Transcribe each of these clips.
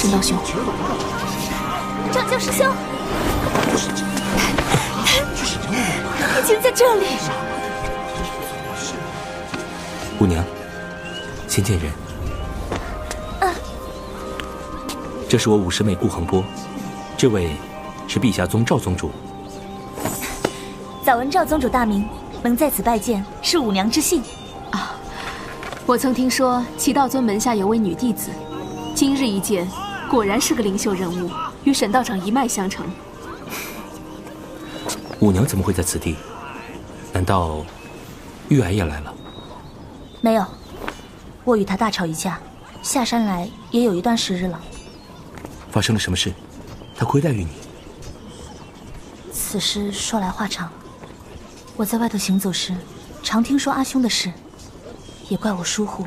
神道兄？掌教师兄，已经在这里。五娘，先见人。啊，这是我五师妹顾恒波，这位是碧霞宗赵宗主。早闻赵宗主大名，能在此拜见，是五娘之幸。啊，我曾听说齐道尊门下有位女弟子，今日一见，果然是个灵秀人物，与沈道长一脉相承。五娘怎么会在此地？难道玉儿也来了？没有，我与他大吵一架，下山来也有一段时日了。发生了什么事？他亏待于你？此事说来话长。我在外头行走时，常听说阿兄的事，也怪我疏忽。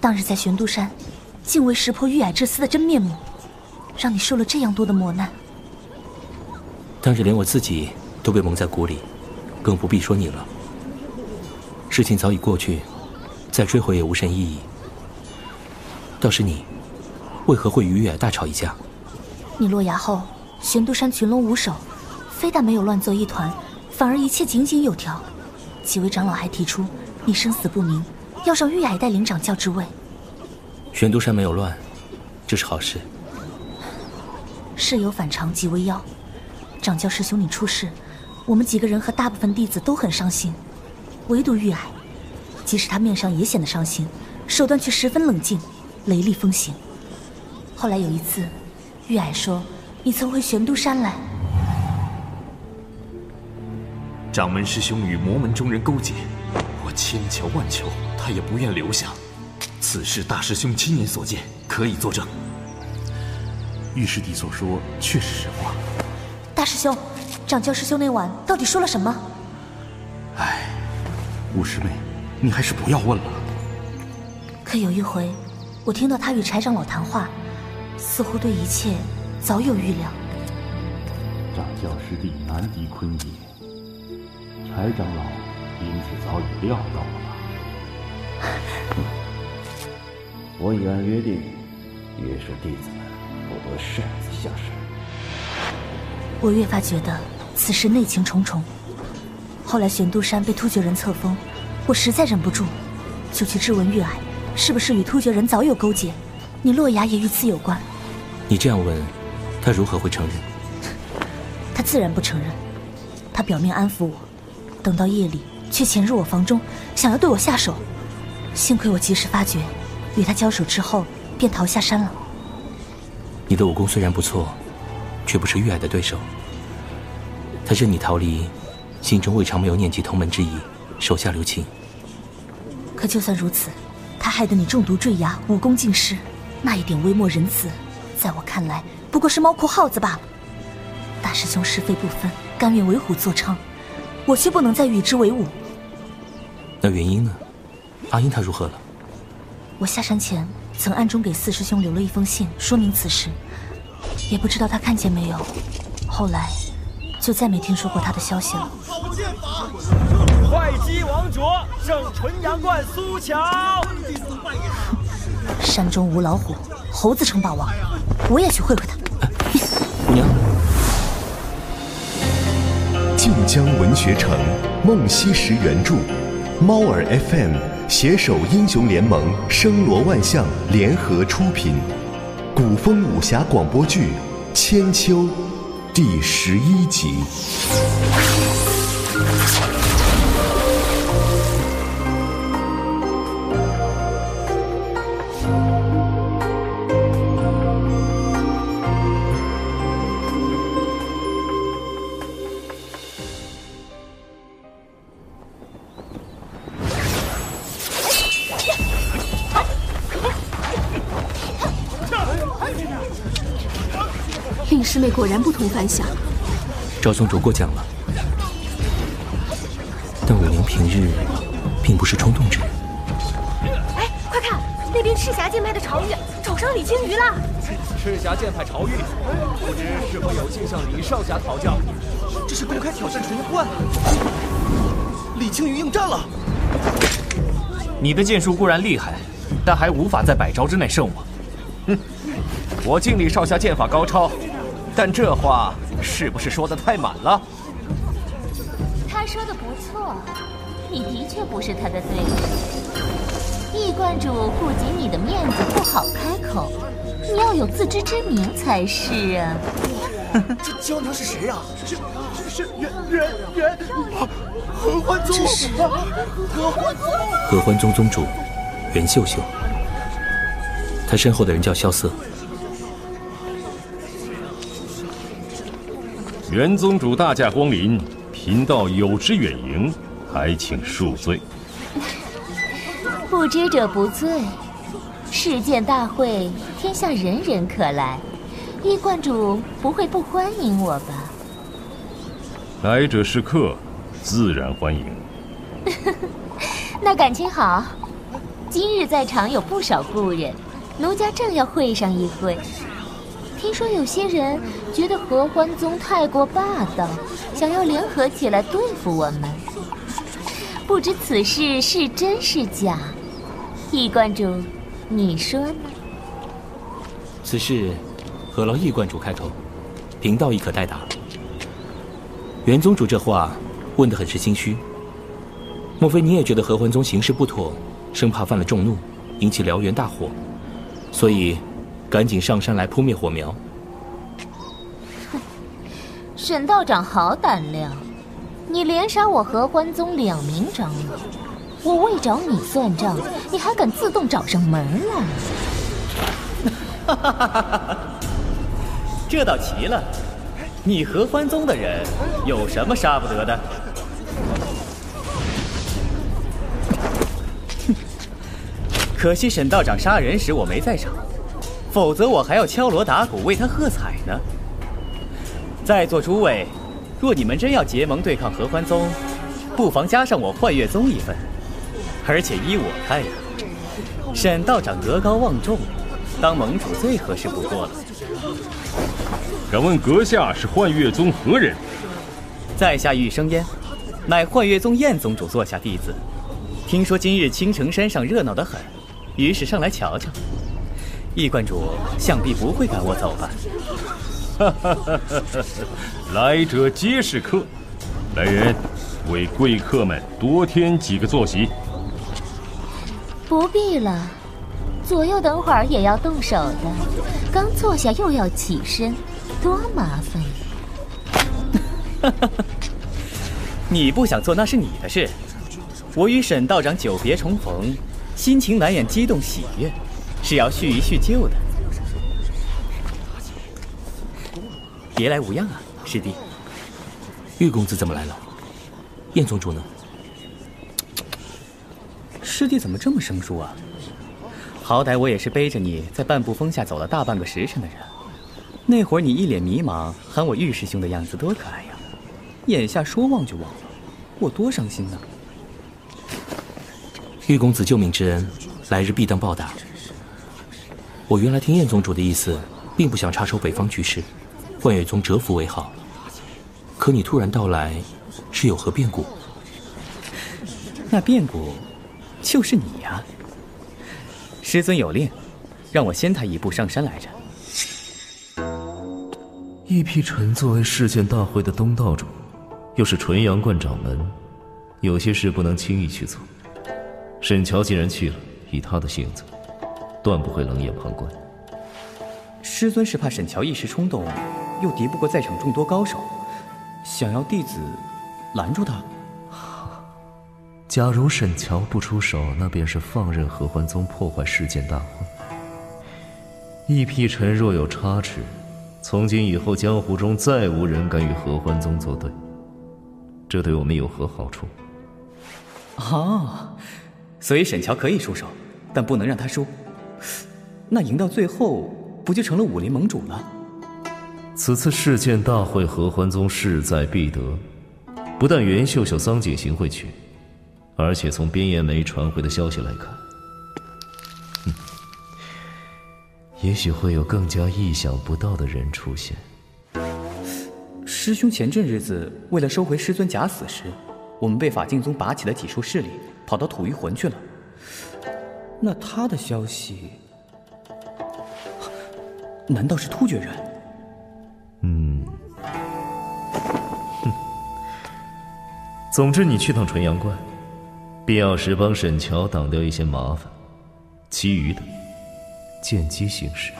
当日在玄都山，竟未识破玉矮这厮的真面目，让你受了这样多的磨难。当日连我自己都被蒙在鼓里，更不必说你了。事情早已过去。再追回也无甚意义。倒是你，为何会与玉矮大吵一架？你落崖后，玄都山群龙无首，非但没有乱作一团，反而一切井井有条。几位长老还提出，你生死不明，要让玉矮带领掌教之位。玄都山没有乱，这是好事。事有反常，即为妖。掌教师兄你出事，我们几个人和大部分弟子都很伤心，唯独玉矮。即使他面上也显得伤心，手段却十分冷静，雷厉风行。后来有一次，玉矮说：“你曾回玄都山来。”掌门师兄与魔门中人勾结，我千求万求，他也不愿留下。此事大师兄亲眼所见，可以作证。玉师弟所说确是实话。大师兄，掌教师兄那晚到底说了什么？唉，五师妹。你还是不要问了。可有一回，我听到他与柴长老谈话，似乎对一切早有预料。掌教师弟难敌坤也，柴长老因此早已料到了我已按约定，约束弟子们不得擅自下山。我越发觉得此事内情重重。后来玄都山被突厥人册封。我实在忍不住，就去质问玉霭，是不是与突厥人早有勾结？你洛崖也与此有关？你这样问，他如何会承认？他自然不承认。他表面安抚我，等到夜里却潜入我房中，想要对我下手。幸亏我及时发觉，与他交手之后，便逃下山了。你的武功虽然不错，却不是玉爱的对手。他任你逃离，心中未尝没有念及同门之谊。手下留情。可就算如此，他害得你中毒坠崖，武功尽失，那一点微末仁慈，在我看来不过是猫哭耗子罢了。大师兄是非不分，甘愿为虎作伥，我却不能再与之为伍。那原因呢？阿英她如何了？我下山前曾暗中给四师兄留了一封信，说明此事，也不知道他看见没有。后来就再没听说过他的消息了。会稽王卓胜纯阳观苏乔。山中无老虎，猴子称霸王。我也去会会他。姑娘。晋江文学城，梦溪石原著，猫耳 FM 携手英雄联盟、声罗万象联合出品，古风武侠广播剧《千秋》第十一集。同凡响。赵宗主过奖了，但武娘平日并不是冲动之人。哎，快看，那边赤霞剑派的朝玉找上李青鱼了。赤霞剑派朝玉，不知是否有幸向李少侠讨教？这是公开挑战纯阳观。李青鱼应战了。你的剑术固然厉害，但还无法在百招之内胜我。哼，我敬李少侠剑法高超，但这话是不是说的太满了？他说的不错，你的确不是他的对手。易观主顾及你的面子，不好开口。你要有自知之明才是啊！这胶囊是谁啊？是是是元元元合欢宗！这是合欢宗！合欢宗宗主袁秀秀，他身后的人叫萧瑟。元宗主大驾光临，贫道有失远迎，还请恕罪。不知者不罪。世剑大会，天下人人可来，易观主不会不欢迎我吧？来者是客，自然欢迎。那感情好。今日在场有不少故人，奴家正要会上一会。听说有些人觉得合欢宗太过霸道，想要联合起来对付我们。不知此事是真是假？易观主。你说呢？此事何劳易观主开口，贫道亦可代答。元宗主这话问得很是心虚，莫非你也觉得合欢宗行事不妥，生怕犯了众怒，引起燎原大火，所以赶紧上山来扑灭火苗？哼，沈道长好胆量，你连杀我合欢宗两名长老。我未找你算账，你还敢自动找上门来？哈哈哈哈哈这倒奇了，你合欢宗的人有什么杀不得的？哼，可惜沈道长杀人时我没在场，否则我还要敲锣打鼓为他喝彩呢。在座诸位，若你们真要结盟对抗合欢宗，不妨加上我幻月宗一份。而且依我看呀，沈道长德高望重，当盟主最合适不过了。敢问阁下是幻月宗何人？在下玉生烟，乃幻月宗燕宗主座下弟子。听说今日青城山上热闹得很，于是上来瞧瞧。易观主想必不会赶我走吧？哈哈哈哈哈！来者皆是客，来人，为贵客们多添几个坐席。不必了，左右等会儿也要动手的，刚坐下又要起身，多麻烦呀！你不想做那是你的事，我与沈道长久别重逢，心情难掩激动喜悦，是要叙一叙旧的。别来无恙啊，师弟。玉公子怎么来了？燕宗主呢？师弟怎么这么生疏啊？好歹我也是背着你在半步风下走了大半个时辰的人，那会儿你一脸迷茫喊我玉师兄的样子多可爱呀！眼下说忘就忘了，我多伤心呢。玉公子救命之恩，来日必当报答。我原来听燕宗主的意思，并不想插手北方局势，幻月宗蛰伏为好。可你突然到来，是有何变故？那变故。就是你呀！师尊有令，让我先他一步上山来着。易辟尘作为世剑大会的东道主，又是纯阳观掌门，有些事不能轻易去做。沈乔既然去了，以他的性子，断不会冷眼旁观。师尊是怕沈乔一时冲动，又敌不过在场众多高手，想要弟子拦住他。假如沈乔不出手，那便是放任合欢宗破坏世剑大会。易辟尘若有差池，从今以后江湖中再无人敢与合欢宗作对。这对我们有何好处？哦，所以沈乔可以出手，但不能让他输。那赢到最后，不就成了武林盟主了？此次事件大会，合欢宗势在必得。不但袁秀秀、桑景行会去。而且从边岩梅传回的消息来看，嗯，也许会有更加意想不到的人出现。师兄前阵日子为了收回师尊假死时，我们被法镜宗拔起的几处势力，跑到吐谷魂去了。那他的消息，难道是突厥人？嗯，哼。总之，你去趟纯阳关，必要时帮沈乔挡掉一些麻烦，其余的见机行事。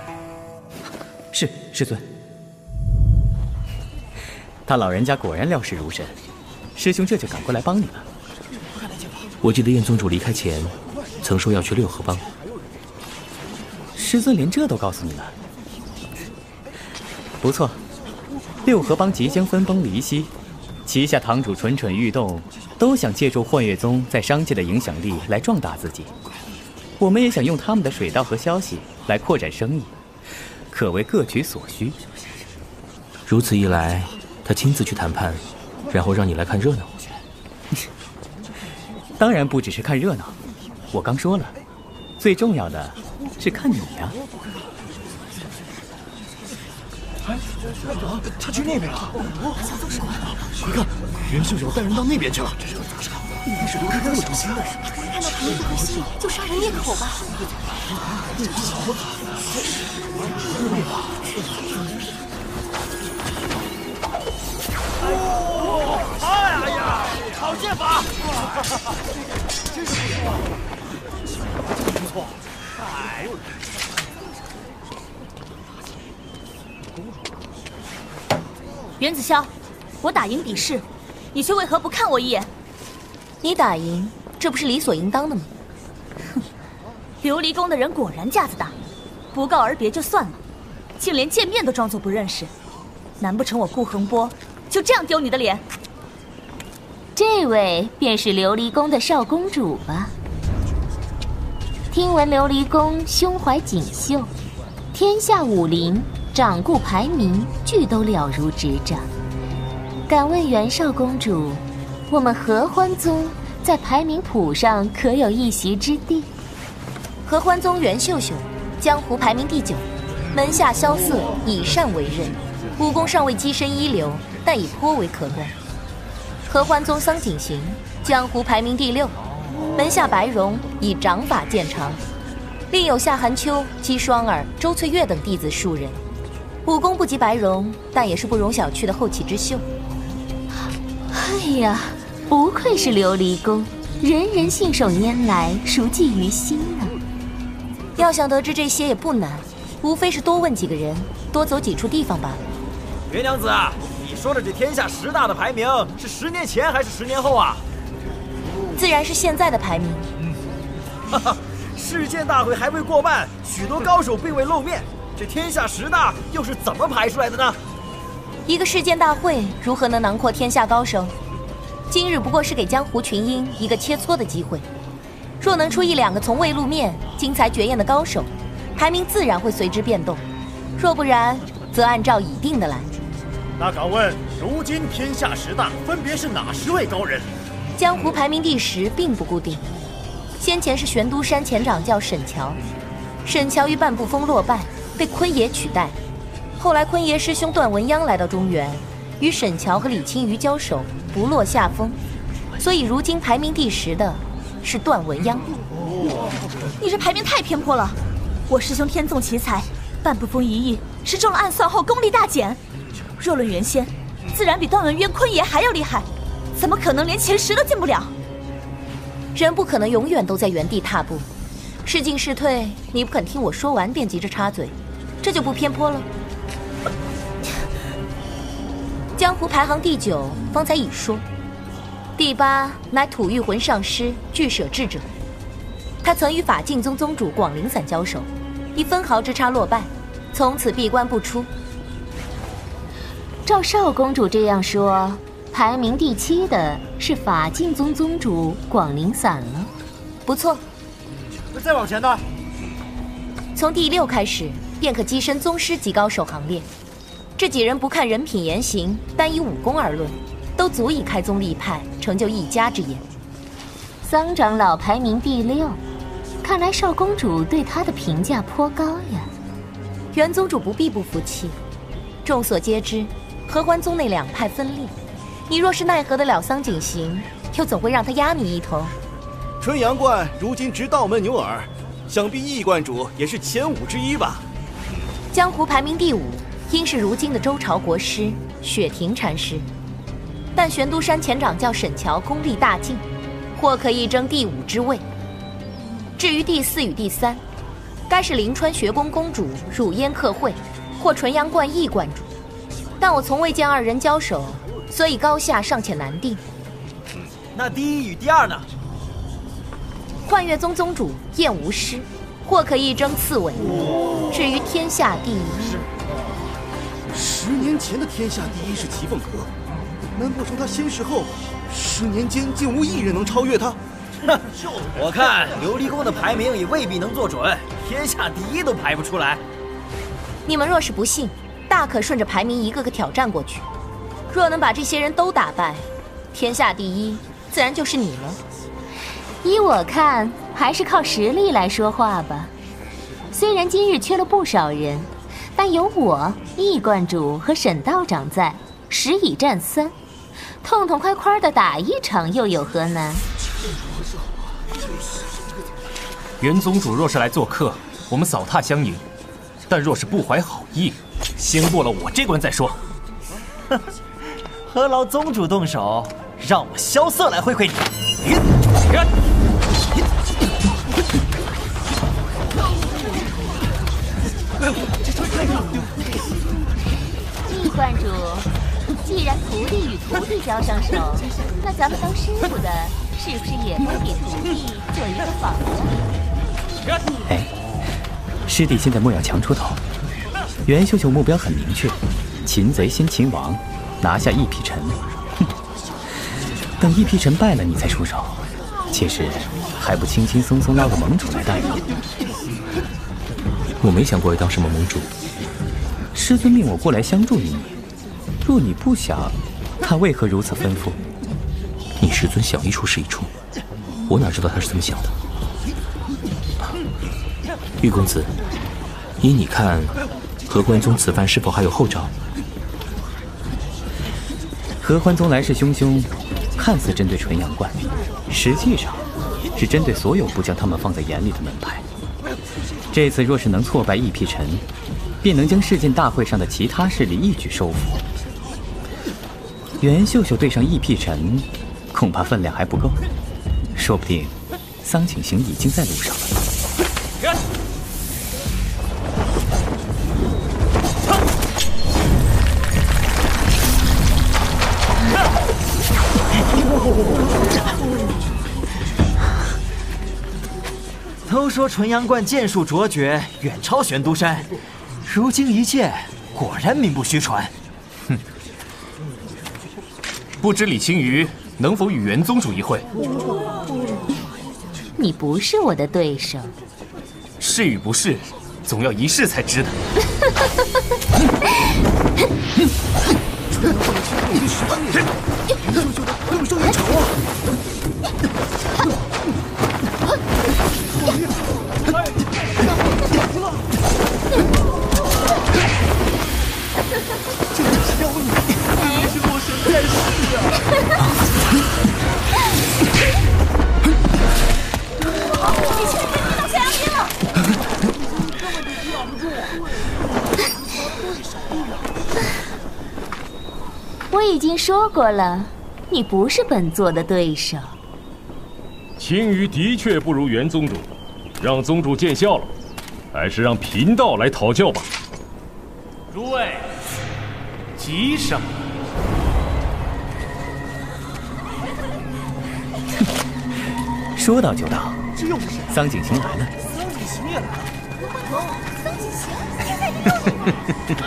是师尊。他老人家果然料事如神，师兄这就赶过来帮你了。我记得燕宗主离开前。曾说要去六合帮，师尊连这都告诉你了，不错。六合帮即将分崩离析，旗下堂主蠢蠢欲动，都想借助幻月宗在商界的影响力来壮大自己。我们也想用他们的水道和消息来扩展生意，可谓各取所需。如此一来，他亲自去谈判，然后让你来看热闹。当然不只是看热闹。我刚说了，最重要的是看你呀！哎，他去那边了！快看，袁秀秀带人到那边去了。这是咋事？一定是刘开东的手心的。看到唐明和信，就杀人灭口吧！哎呀，好剑法！真是不错。不错，哎。袁子潇，我打赢比试，你却为何不看我一眼？你打赢，这不是理所应当的吗？哼，琉璃宫的人果然架子大，不告而别就算了，竟连见面都装作不认识。难不成我顾恒波就这样丢你的脸？这位便是琉璃宫的少公主吧？听闻琉璃宫胸怀锦绣，天下武林掌故排名俱都了如指掌。敢问袁少公主，我们合欢宗在排名谱上可有一席之地？合欢宗袁秀秀，江湖排名第九，门下萧瑟以善为刃，武功尚未跻身一流，但已颇为可观。合欢宗桑景行，江湖排名第六。门下白蓉以掌法见长，另有夏寒秋、姬双儿、周翠月等弟子数人，武功不及白蓉，但也是不容小觑的后起之秀。哎呀，不愧是琉璃宫，人人信手拈来，熟记于心啊！要想得知这些也不难，无非是多问几个人，多走几处地方罢了。袁娘子，你说的这天下十大的排名是十年前还是十年后啊？自然是现在的排名。嗯，哈哈，世界大会还未过半，许多高手并未露面，这天下十大又是怎么排出来的呢？一个世界大会如何能囊括天下高手？今日不过是给江湖群英一个切磋的机会。若能出一两个从未露面、精彩绝艳的高手，排名自然会随之变动；若不然，则按照已定的来。那敢问，如今天下十大分别是哪十位高人？江湖排名第十并不固定，先前是玄都山前掌教沈乔，沈乔于半步峰落败，被坤爷取代。后来坤爷师兄段文央来到中原，与沈乔和李青鱼交手，不落下风，所以如今排名第十的是段文央。你这排名太偏颇了，我师兄天纵奇才，半步峰一役是中了暗算后功力大减，若论原先，自然比段文渊、坤爷还要厉害。怎么可能连前十都进不了？人不可能永远都在原地踏步，是进是退，你不肯听我说完便急着插嘴，这就不偏颇了。江湖排行第九，方才已说，第八乃吐玉魂上师俱舍智者，他曾与法镜宗宗主广陵散交手，以分毫之差落败，从此闭关不出。照少公主这样说。排名第七的是法镜宗宗主广陵散了，不错。那再往前呢？从第六开始，便可跻身宗师级高手行列。这几人不看人品言行，单以武功而论，都足以开宗立派，成就一家之言。桑长老排名第六，看来少公主对他的评价颇高呀。元宗主不必不服气。众所皆知，合欢宗内两派分裂。你若是奈何得了桑景行，又怎会让他压你一头？春阳观如今直道门牛耳，想必易观主也是前五之一吧？江湖排名第五，应是如今的周朝国师雪庭禅师。但玄都山前掌教沈乔功力大进，或可一争第五之位。至于第四与第三，该是灵川学宫公主汝烟客会，或纯阳观易观主。但我从未见二人交手，所以高下尚且难定。那第一与第二呢？幻月宗宗主燕无师，或可一争次位。至于天下第一，十年前的天下第一是齐凤阁，难不成他先逝后，十年间竟无一人能超越他？哼，我看琉璃宫的排名也未必能做准，天下第一都排不出来。你们若是不信，大可顺着排名一个个挑战过去。若能把这些人都打败，天下第一自然就是你了。依我看，还是靠实力来说话吧。虽然今日缺了不少人，但有我易观主和沈道长在，十以战三，痛痛快快的打一场又有何难？元宗主若是来做客，我们扫榻相迎；但若是不怀好意，先过了我这关再说。何劳宗主动手，让我萧瑟来会会你。易观主，既然徒弟与徒弟交上手，那咱们当师傅的，是不是也该给徒弟做一个榜样？哎，师弟现在莫要强出头。袁秀秀目标很明确，擒贼先擒王，拿下易匹尘。哼，等易匹尘败了，你再出手，其实还不轻轻松松捞个盟主来当？我没想过要当什么盟主。师尊命我过来相助于你，若你不想，他为何如此吩咐？你师尊想一出是一出，我哪知道他是怎么想的？玉公子，依你看，何关宗此番是否还有后招？合欢宗来势汹汹，看似针对纯阳观，实际上是针对所有不将他们放在眼里的门派。这次若是能挫败易辟尘，便能将世剑大会上的其他势力一举收服。袁秀秀对上易辟尘，恐怕分量还不够，说不定桑景行已经在路上了。都说纯阳观剑术卓绝，远超玄都山。如今一见，果然名不虚传。哼，不知李青鱼能否与元宗主一会？你不是我的对手。是与不是，总要一试才知的。纯阳观的天赋已经十分厉害，袁秀秀的更胜一筹啊！这是妖女，你是我神在世啊！你千万别遇到小杨兵了！我已经说过了，你不是本座的对手。青鱼的确不如元宗主，让宗主见笑了，还是让贫道来讨教吧。诸位，急什么？说到就到，这又是桑景行来了。桑景行也来了。桑景行，现在你到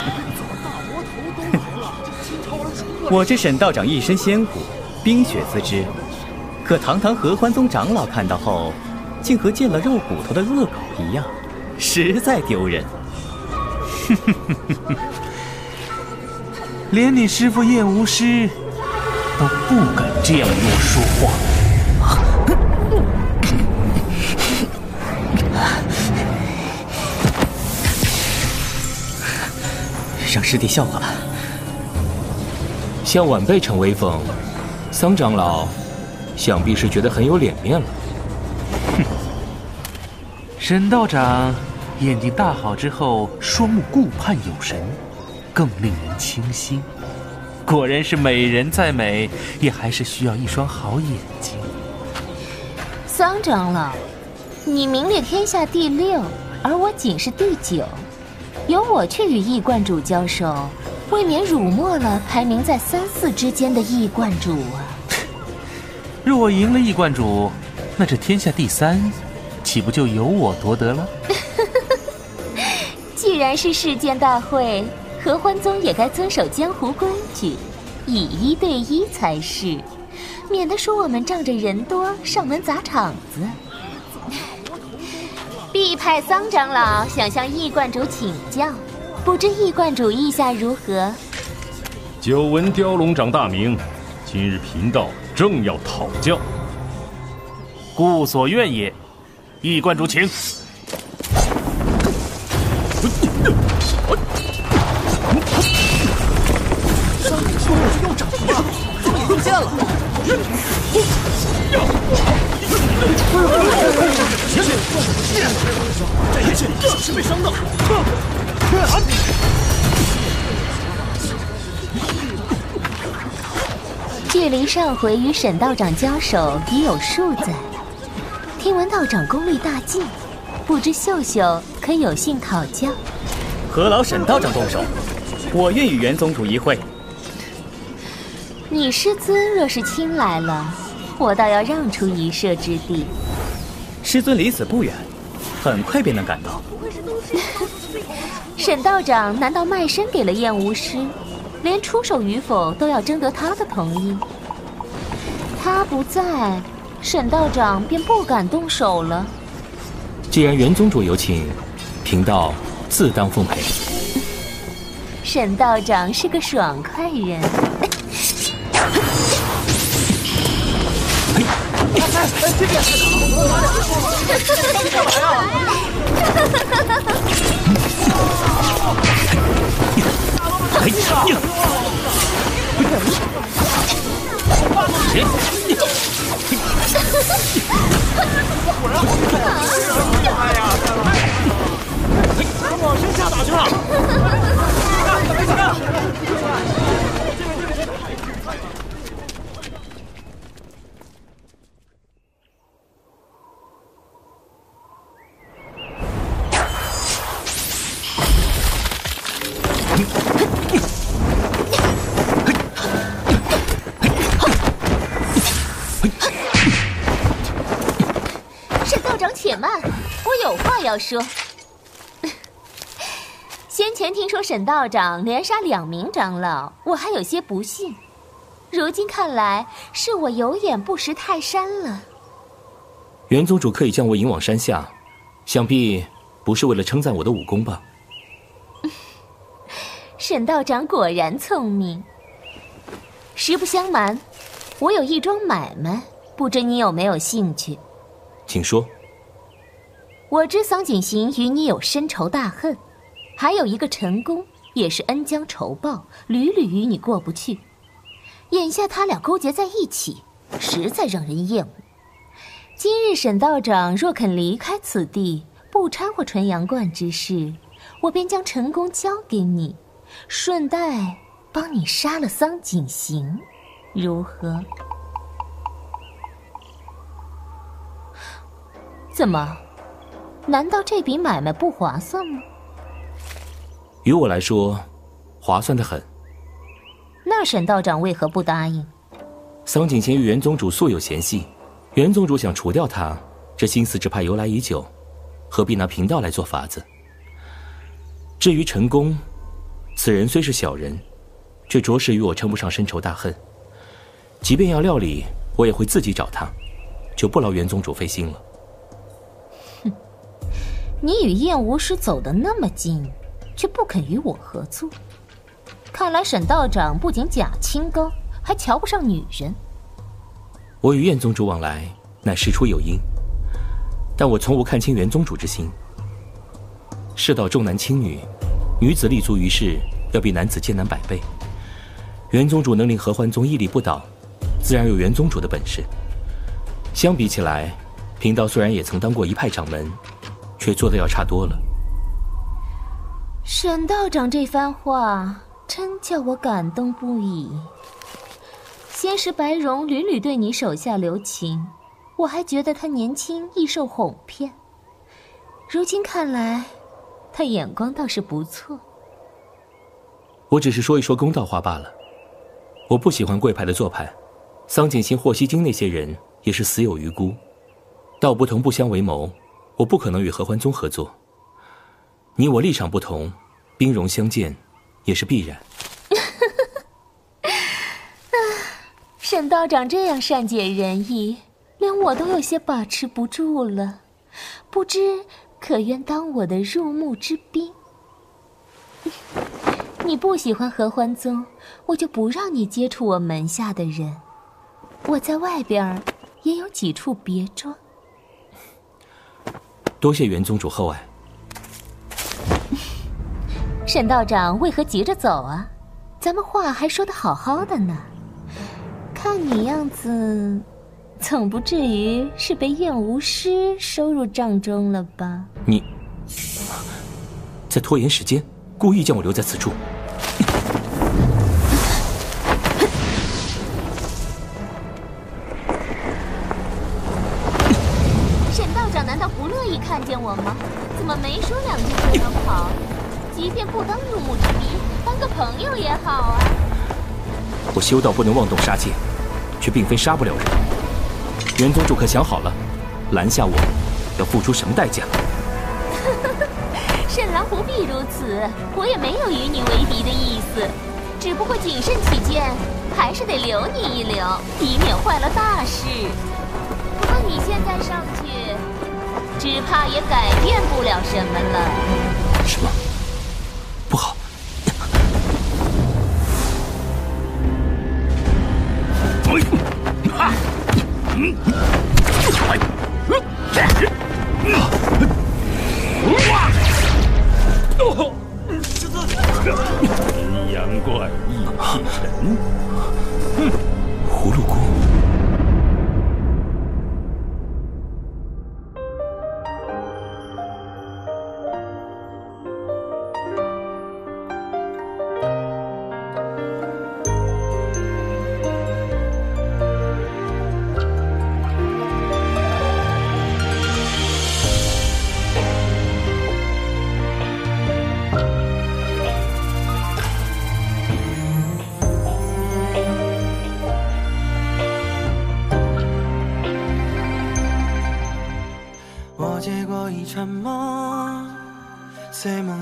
我这沈道长一身仙骨，冰雪自知，可堂堂合欢宗长老看到后，竟和见了肉骨头的恶狗一样，实在丢人。连你师父叶无师都不敢这样与我说话。让师弟笑话了。向晚辈逞威风，桑长老想必是觉得很有脸面了。哼，沈道长眼睛大好之后，双目顾盼有神，更令人倾心。果然是美人再美，也还是需要一双好眼睛。桑长老，你名列天下第六，而我仅是第九，由我去与易观主交手，未免辱没了排名在三四之间的易观主啊！若我赢了易观主，那这天下第三，岂不就由我夺得了？既然是世剑大会，合欢宗也该遵守江湖规矩，以一对一才是。免得说我们仗着人多上门砸场子。必派桑长老想向易观主请教，不知易观主意下如何？久闻雕龙掌大名，今日贫道正要讨教。故所愿也。易观主，请。距离上回与沈道长交手已有数载，听闻道长功力大进，不知秀秀可有幸讨教？何劳沈道长动手，我愿与元宗主一会。你师尊若是亲来了，我倒要让出一射之地。师尊离此不远，很快便能赶到。沈道长难道卖身给了燕无师，连出手与否都要征得他的同意？他不在，沈道长便不敢动手了。既然袁宗主有请，贫道自当奉陪。沈道长是个爽快人。哎，这边！干嘛呀？哎呀！果然好看啊！哎呀！往身下打去了！要说，先前听说沈道长连杀两名长老，我还有些不信。如今看来，是我有眼不识泰山了。元宗主刻意将我引往山下，想必不是为了称赞我的武功吧？沈道长果然聪明。实不相瞒，我有一桩买卖，不知你有没有兴趣？请说。我知桑景行与你有深仇大恨，还有一个陈宫也是恩将仇报，屡屡与你过不去。眼下他俩勾结在一起，实在让人厌恶。今日沈道长若肯离开此地，不掺和纯阳观之事，我便将陈宫交给你，顺带帮你杀了桑景行，如何？怎么？难道这笔买卖不划算吗？于我来说，划算的很。那沈道长为何不答应？桑景贤与袁宗主素有嫌隙，袁宗主想除掉他，这心思只怕由来已久，何必拿贫道来做法子？至于陈宫，此人虽是小人，却着实与我称不上深仇大恨。即便要料理，我也会自己找他，就不劳袁宗主费心了。你与燕无师走得那么近，却不肯与我合作，看来沈道长不仅假清高，还瞧不上女人。我与燕宗主往来乃事出有因，但我从无看清元宗主之心。世道重男轻女，女子立足于世要比男子艰难百倍。元宗主能令合欢宗屹立不倒，自然有元宗主的本事。相比起来，贫道虽然也曾当过一派掌门。却做的要差多了。沈道长这番话真叫我感动不已。先是白蓉屡屡对你手下留情，我还觉得他年轻易受哄骗。如今看来，他眼光倒是不错。我只是说一说公道话罢了。我不喜欢贵派的做派，桑景行、霍希金那些人也是死有余辜。道不同不相为谋，我不可能与合欢宗合作。你我立场不同，兵戎相见也是必然。沈道长这样善解人意，连我都有些把持不住了。不知可愿当我的入幕之宾？你不喜欢合欢宗，我就不让你接触我门下的人。我在外边也有几处别庄。多谢元宗主厚爱。沈道长为何急着走啊？咱们话还说的好好的呢。看你样子，总不至于是被燕无师收入帐中了吧？你在拖延时间，故意将我留在此处。修道不能妄动杀戒，却并非杀不了人。元宗主可想好了，拦下我要付出什么代价？沈郎不必如此，我也没有与你为敌的意思，只不过谨慎起见，还是得留你一留，以免坏了大事。不过你现在上去，只怕也改变不了什么了。什么？阴阳怪异气沉，哼！葫芦姑。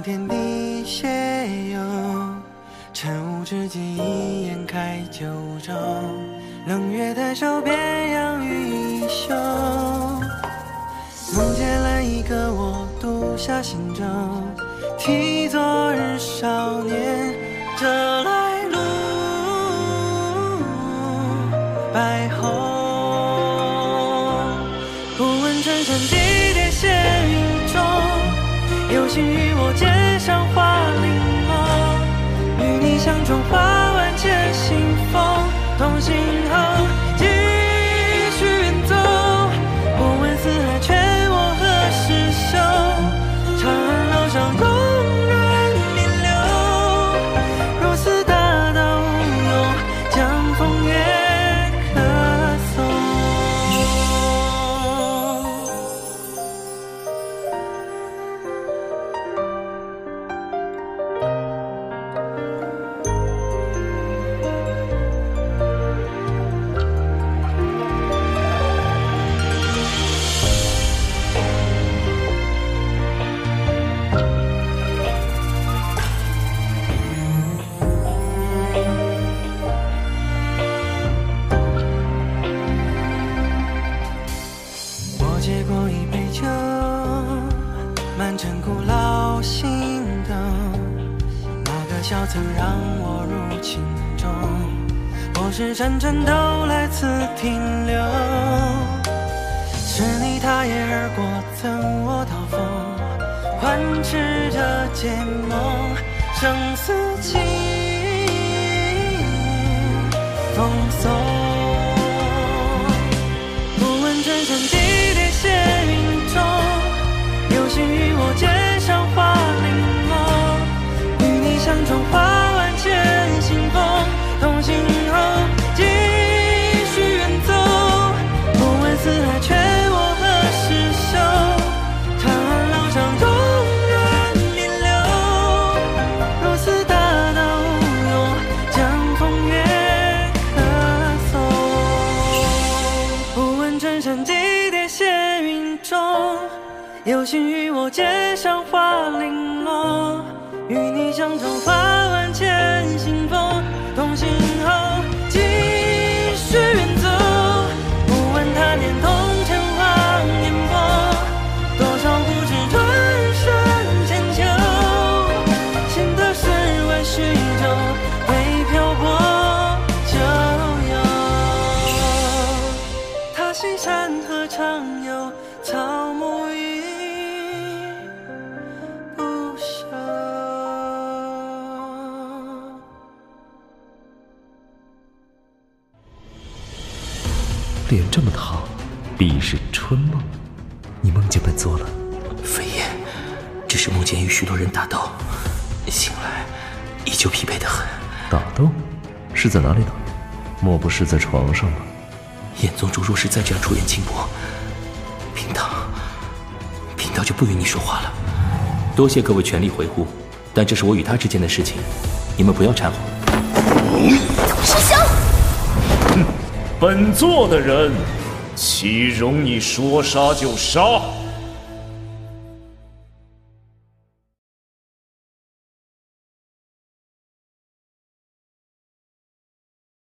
天地邂逅。晨雾之际，一眼开九州。冷月抬手，便扬于衣袖。梦见了一个我，独下行舟，替昨日少年折来路。白虹，请与我肩上花玲珑，与你相撞花万千信风，同行后风送。常有草木依不朽。脸这么烫，必是春梦。你梦见本座了？飞燕，只是梦见与许多人打斗，醒来依旧疲惫的很。打斗？是在哪里打？莫不是在床上吧？燕宗主若是再这样出言轻薄，贫道贫道就不与你说话了。多谢各位全力回护，但这是我与他之间的事情，你们不要掺和。师兄，哼本座的人，岂容你说杀就杀？